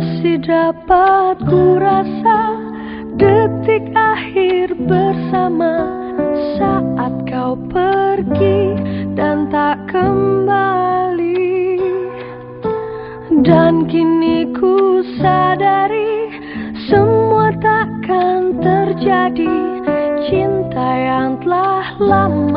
masih dapat ku rasa detik akhir bersama saat kau pergi dan tak kembali. Dan kini ku sadari semua takkan terjadi. Cinta yang telah lama